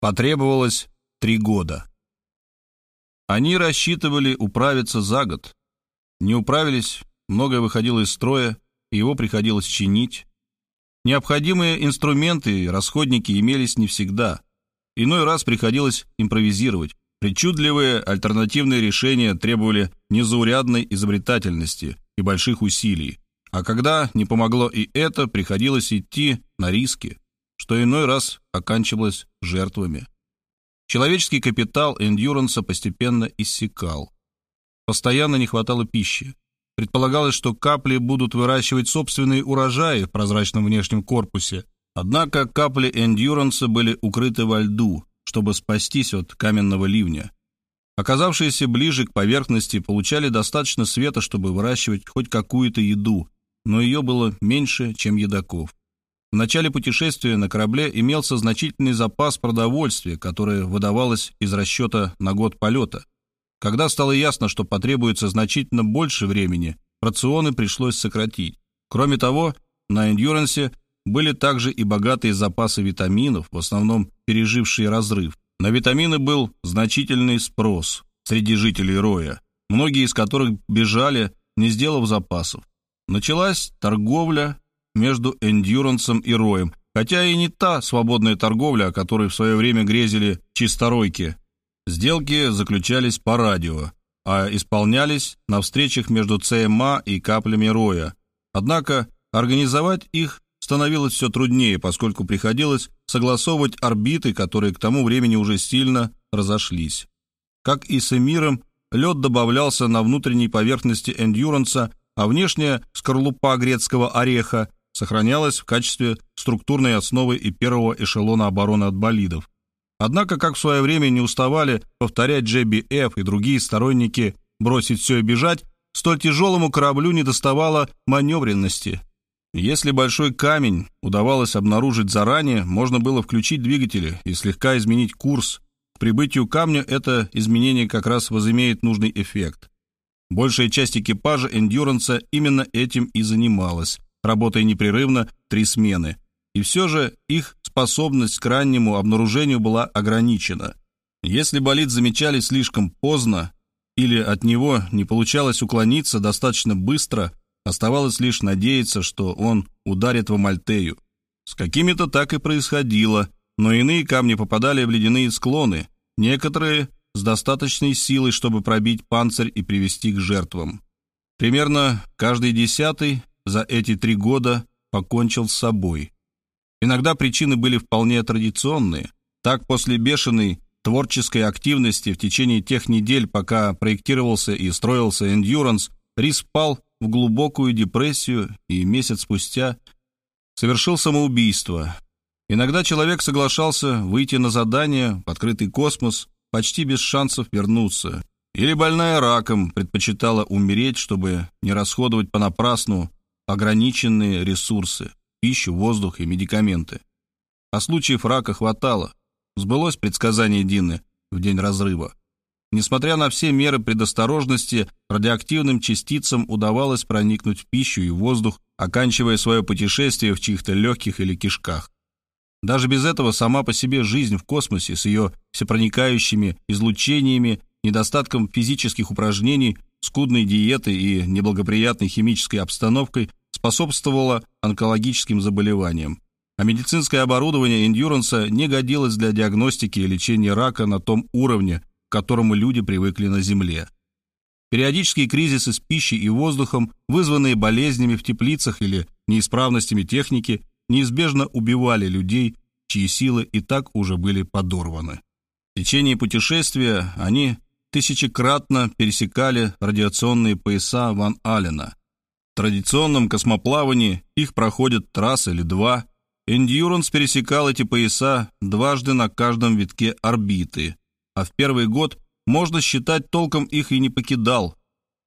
Потребовалось три года. Они рассчитывали управиться за год. Не управились, многое выходило из строя, и его приходилось чинить. Необходимые инструменты и расходники имелись не всегда. Иной раз приходилось импровизировать. Причудливые альтернативные решения требовали незаурядной изобретательности и больших усилий. А когда не помогло и это, приходилось идти на риски, что иной раз оканчивалось жертвами. Человеческий капитал эндюранса постепенно иссякал. Постоянно не хватало пищи. Предполагалось, что капли будут выращивать собственные урожаи в прозрачном внешнем корпусе. Однако капли эндюранса были укрыты во льду, чтобы спастись от каменного ливня. Оказавшиеся ближе к поверхности получали достаточно света, чтобы выращивать хоть какую-то еду, но ее было меньше, чем едоков. В начале путешествия на корабле имелся значительный запас продовольствия, которое выдавалось из расчета на год полета. Когда стало ясно, что потребуется значительно больше времени, рационы пришлось сократить. Кроме того, на «Эндюрансе» были также и богатые запасы витаминов, в основном пережившие разрыв. На витамины был значительный спрос среди жителей Роя, многие из которых бежали, не сделав запасов. Началась торговля между эндюрансом и роем, хотя и не та свободная торговля, о которой в свое время грезили чисторойки. Сделки заключались по радио, а исполнялись на встречах между ЦМА и каплями роя. Однако организовать их становилось все труднее, поскольку приходилось согласовывать орбиты, которые к тому времени уже сильно разошлись. Как и с Эмиром, лед добавлялся на внутренней поверхности эндюранса а внешняя скорлупа грецкого ореха сохранялась в качестве структурной основы и первого эшелона обороны от болидов. Однако, как в свое время не уставали повторять Джеби Ф и другие сторонники бросить все и бежать, столь тяжелому кораблю не доставало маневренности. Если большой камень удавалось обнаружить заранее, можно было включить двигатели и слегка изменить курс. К прибытию камня это изменение как раз возымеет нужный эффект. Большая часть экипажа «Эндюранса» именно этим и занималась, работая непрерывно три смены. И все же их способность к раннему обнаружению была ограничена. Если болид замечали слишком поздно или от него не получалось уклониться достаточно быстро, оставалось лишь надеяться, что он ударит в Амальтею. С какими-то так и происходило, но иные камни попадали в ледяные склоны, некоторые с достаточной силой, чтобы пробить панцирь и привести к жертвам. Примерно каждый десятый за эти три года покончил с собой. Иногда причины были вполне традиционные. Так, после бешеной творческой активности в течение тех недель, пока проектировался и строился «Эндюранс», Рис впал в глубокую депрессию и месяц спустя совершил самоубийство. Иногда человек соглашался выйти на задание в открытый космос, почти без шансов вернуться. Или больная раком предпочитала умереть, чтобы не расходовать понапрасну ограниченные ресурсы – пищу, воздух и медикаменты. А случаев рака хватало. Сбылось предсказание Дины в день разрыва. Несмотря на все меры предосторожности, радиоактивным частицам удавалось проникнуть в пищу и воздух, оканчивая свое путешествие в чьих-то легких или кишках. Даже без этого сама по себе жизнь в космосе с ее всепроникающими излучениями, недостатком физических упражнений, скудной диетой и неблагоприятной химической обстановкой способствовала онкологическим заболеваниям. А медицинское оборудование Эндюранса не годилось для диагностики и лечения рака на том уровне, к которому люди привыкли на Земле. Периодические кризисы с пищей и воздухом, вызванные болезнями в теплицах или неисправностями техники, неизбежно убивали людей, чьи силы и так уже были подорваны. В течение путешествия они тысячекратно пересекали радиационные пояса Ван Аллена. Традиционном космоплавании их проходят трасс или два. Эндьюранс пересекал эти пояса дважды на каждом витке орбиты, а в первый год, можно считать, толком их и не покидал.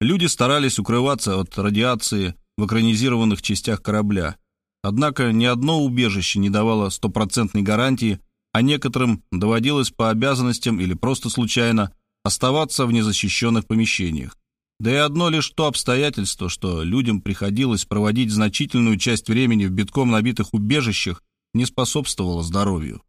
Люди старались укрываться от радиации в экранизированных частях корабля. Однако ни одно убежище не давало стопроцентной гарантии, а некоторым доводилось по обязанностям или просто случайно оставаться в незащищенных помещениях. Да и одно лишь то обстоятельство, что людям приходилось проводить значительную часть времени в битком набитых убежищах, не способствовало здоровью.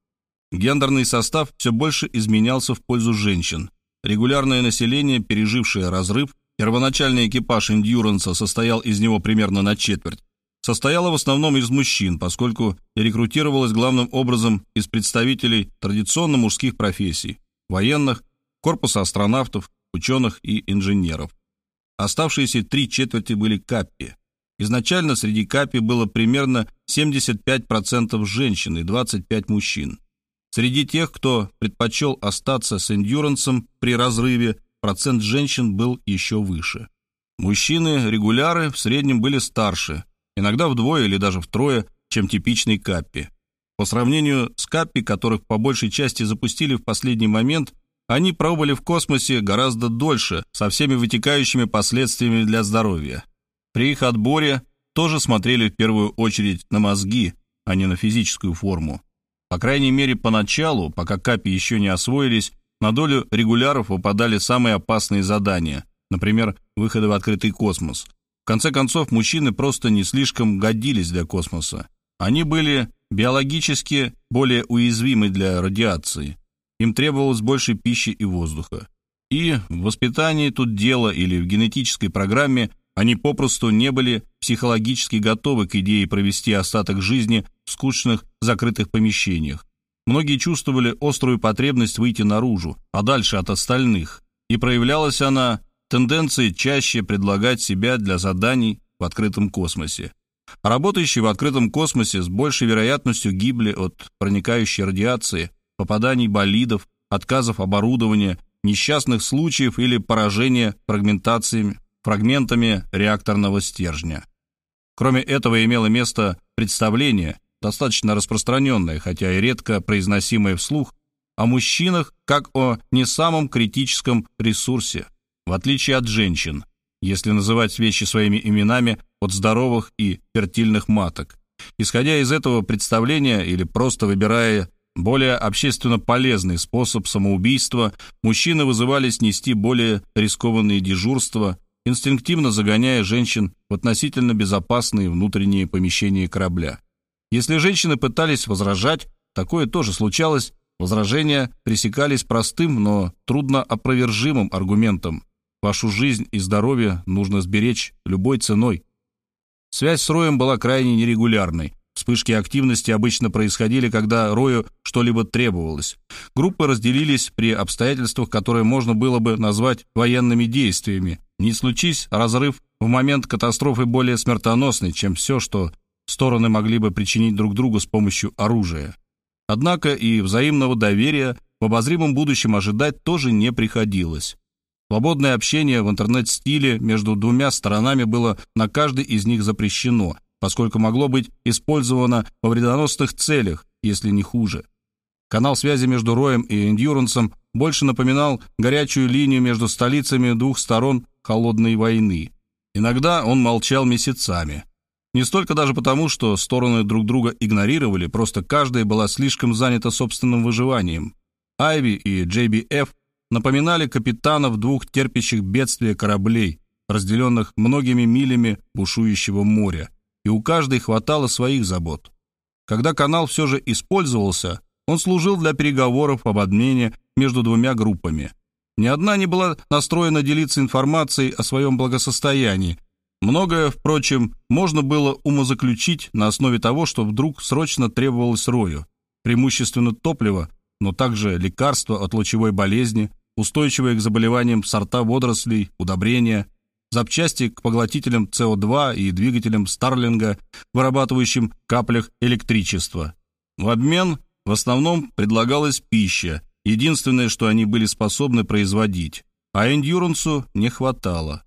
Гендерный состав все больше изменялся в пользу женщин. Регулярное население, пережившее разрыв, первоначальный экипаж «Эндюранса» состоял из него примерно на четверть, состояла в основном из мужчин, поскольку рекрутировалась главным образом из представителей традиционно мужских профессий – военных, корпуса астронавтов, ученых и инженеров. Оставшиеся три четверти были каппи. Изначально среди каппи было примерно 75% женщин и 25% мужчин. Среди тех, кто предпочел остаться с эндюрансом при разрыве, процент женщин был еще выше. Мужчины-регуляры в среднем были старше, иногда вдвое или даже втрое, чем типичный каппи. По сравнению с каппи, которых по большей части запустили в последний момент, они пробыли в космосе гораздо дольше, со всеми вытекающими последствиями для здоровья. При их отборе тоже смотрели в первую очередь на мозги, а не на физическую форму. По крайней мере, поначалу, пока капи еще не освоились, на долю регуляров выпадали самые опасные задания, например, выходы в открытый космос. В конце концов, мужчины просто не слишком годились для космоса. Они были биологически более уязвимы для радиации. Им требовалось больше пищи и воздуха. И в воспитании тут дело или в генетической программе они попросту не были психологически готовы к идее провести остаток жизни в скучных закрытых помещениях. Многие чувствовали острую потребность выйти наружу, подальше от остальных, и проявлялась она тенденцией чаще предлагать себя для заданий в открытом космосе. А работающие в открытом космосе с большей вероятностью гибли от проникающей радиации, попаданий болидов, отказов оборудования, несчастных случаев или поражения фрагментациями, фрагментами реакторного стержня. Кроме этого имело место представление, достаточно распространенное, хотя и редко произносимое вслух, о мужчинах как о не самом критическом ресурсе, в отличие от женщин, если называть вещи своими именами от здоровых и фертильных маток. Исходя из этого представления или просто выбирая более общественно полезный способ самоубийства, мужчины вызывались нести более рискованные дежурства, инстинктивно загоняя женщин в относительно безопасные внутренние помещения корабля. Если женщины пытались возражать, такое тоже случалось, возражения пресекались простым, но трудно опровержимым аргументом. Вашу жизнь и здоровье нужно сберечь любой ценой. Связь с Роем была крайне нерегулярной. Вспышки активности обычно происходили, когда Рою что-либо требовалось. Группы разделились при обстоятельствах, которые можно было бы назвать военными действиями. Не случись разрыв в момент катастрофы более смертоносный, чем все, что стороны могли бы причинить друг другу с помощью оружия. Однако и взаимного доверия в обозримом будущем ожидать тоже не приходилось. Свободное общение в интернет-стиле между двумя сторонами было на каждой из них запрещено, поскольку могло быть использовано во вредоносных целях, если не хуже. Канал связи между Роем и Эндюрансом больше напоминал горячую линию между столицами двух сторон холодной войны. Иногда он молчал месяцами, не столько даже потому, что стороны друг друга игнорировали, просто каждая была слишком занята собственным выживанием. Айви и JBF напоминали капитанов двух терпящих бедствия кораблей, разделенных многими милями бушующего моря, и у каждой хватало своих забот. Когда канал все же использовался, он служил для переговоров об обмене между двумя группами. Ни одна не была настроена делиться информацией о своем благосостоянии, Многое, впрочем, можно было умозаключить на основе того, что вдруг срочно требовалось Рою. Преимущественно топливо, но также лекарства от лучевой болезни, устойчивые к заболеваниям сорта водорослей, удобрения, запчасти к поглотителям СО2 и двигателям Старлинга, вырабатывающим каплях электричество. В обмен в основном предлагалась пища, единственное, что они были способны производить, а эндюрансу не хватало.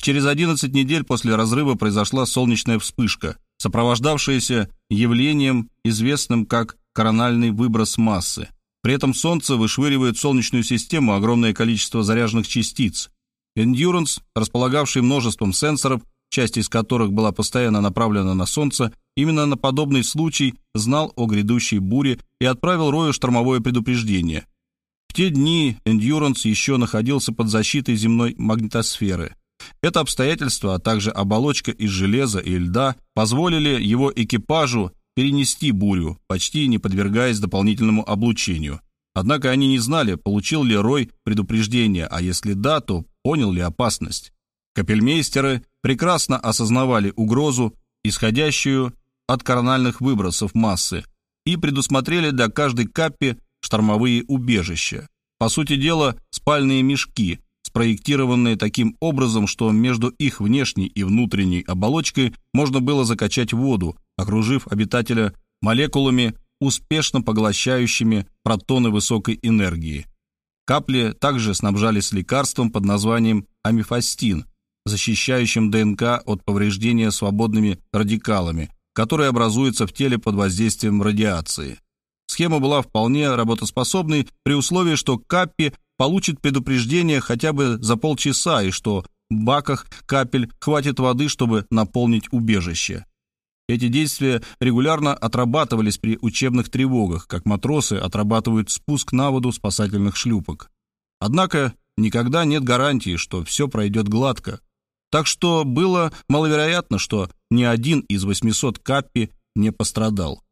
Через 11 недель после разрыва произошла солнечная вспышка, сопровождавшаяся явлением, известным как корональный выброс массы. При этом Солнце вышвыривает в Солнечную систему огромное количество заряженных частиц. Endurance, располагавший множеством сенсоров, часть из которых была постоянно направлена на Солнце, именно на подобный случай знал о грядущей буре и отправил Рою штормовое предупреждение. В те дни Endurance еще находился под защитой земной магнитосферы. Это обстоятельство, а также оболочка из железа и льда позволили его экипажу перенести бурю, почти не подвергаясь дополнительному облучению. Однако они не знали, получил ли Рой предупреждение, а если да, то понял ли опасность. Капельмейстеры прекрасно осознавали угрозу, исходящую от корональных выбросов массы, и предусмотрели для каждой капи штормовые убежища. По сути дела, спальные мешки, спроектированные таким образом, что между их внешней и внутренней оболочкой можно было закачать воду, окружив обитателя молекулами, успешно поглощающими протоны высокой энергии. Капли также снабжались лекарством под названием амифастин, защищающим ДНК от повреждения свободными радикалами, которые образуются в теле под воздействием радиации. Схема была вполне работоспособной при условии, что Каппи получит предупреждение хотя бы за полчаса и что в баках капель хватит воды, чтобы наполнить убежище. Эти действия регулярно отрабатывались при учебных тревогах, как матросы отрабатывают спуск на воду спасательных шлюпок. Однако никогда нет гарантии, что все пройдет гладко. Так что было маловероятно, что ни один из 800 каппи не пострадал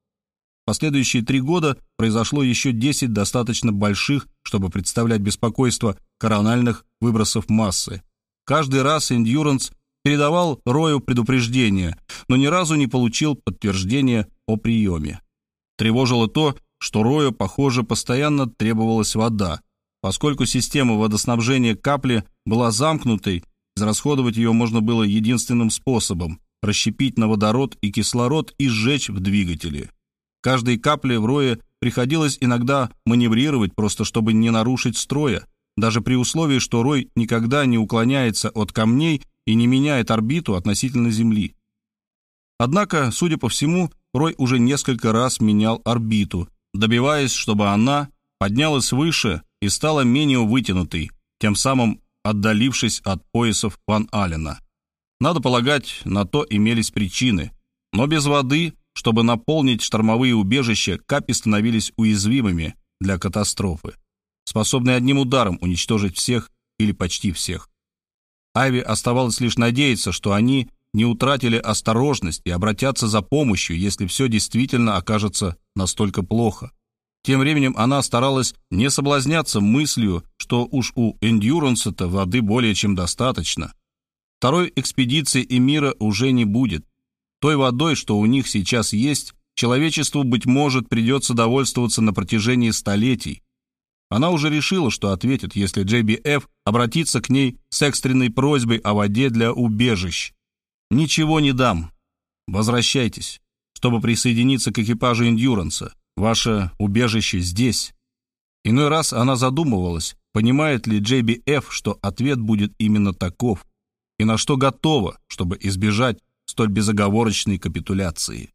последующие три года произошло еще 10 достаточно больших, чтобы представлять беспокойство корональных выбросов массы. Каждый раз Endurance передавал Рою предупреждение, но ни разу не получил подтверждения о приеме. Тревожило то, что Рою, похоже, постоянно требовалась вода. Поскольку система водоснабжения капли была замкнутой, израсходовать ее можно было единственным способом – расщепить на водород и кислород и сжечь в двигателе. Каждой капле в рое приходилось иногда маневрировать, просто чтобы не нарушить строя, даже при условии, что рой никогда не уклоняется от камней и не меняет орбиту относительно Земли. Однако, судя по всему, рой уже несколько раз менял орбиту, добиваясь, чтобы она поднялась выше и стала менее вытянутой, тем самым отдалившись от поясов Ван Аллена. Надо полагать, на то имелись причины, но без воды чтобы наполнить штормовые убежища, капи становились уязвимыми для катастрофы, способные одним ударом уничтожить всех или почти всех. Айви оставалось лишь надеяться, что они не утратили осторожность и обратятся за помощью, если все действительно окажется настолько плохо. Тем временем она старалась не соблазняться мыслью, что уж у Эндюранса-то воды более чем достаточно. Второй экспедиции Эмира уже не будет, той водой, что у них сейчас есть, человечеству, быть может, придется довольствоваться на протяжении столетий. Она уже решила, что ответит, если JBF обратится к ней с экстренной просьбой о воде для убежищ. «Ничего не дам. Возвращайтесь, чтобы присоединиться к экипажу Эндюранса. Ваше убежище здесь». Иной раз она задумывалась, понимает ли JBF, что ответ будет именно таков, и на что готова, чтобы избежать столь безоговорочной капитуляции.